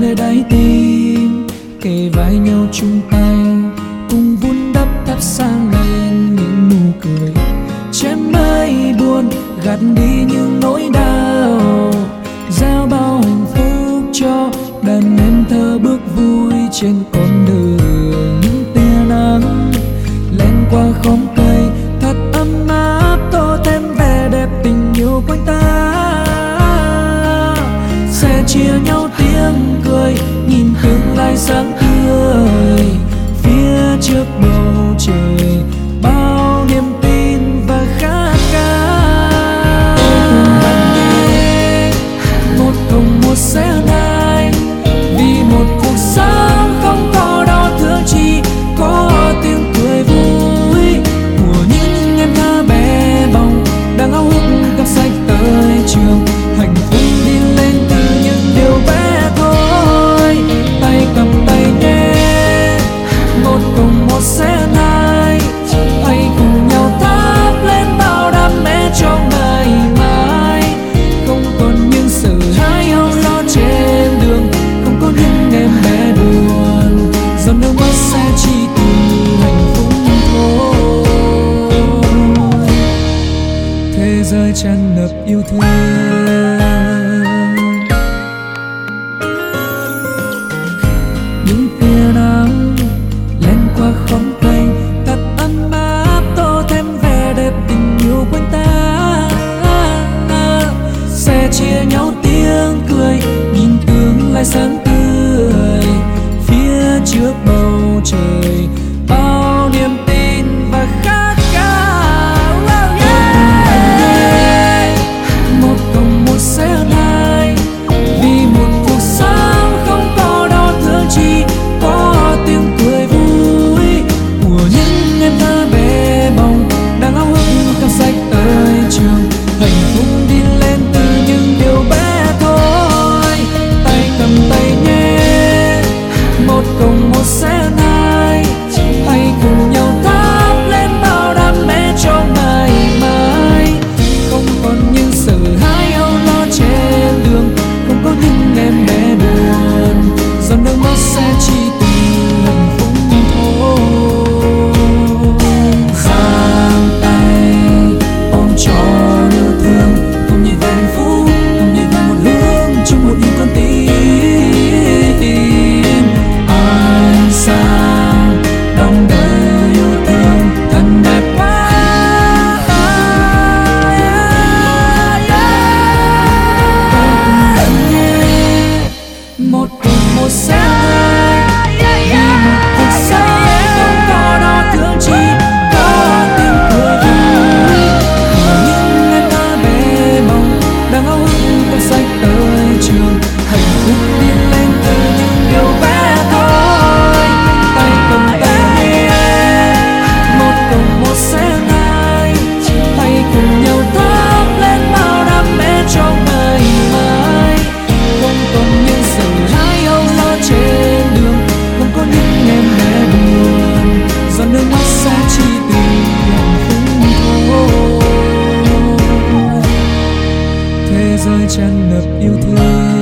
nơi đáy tim, kề vai nhau chung tay, cùng vun đắp thắp sáng lên những nụ cười. Che mây buồn, gạt đi những nỗi đau, giao bao hạnh phúc cho đàn em thơ bước vui trên con tràn ngập yêu thương. có những em bé céu. rơi giới tràn ngập yêu thương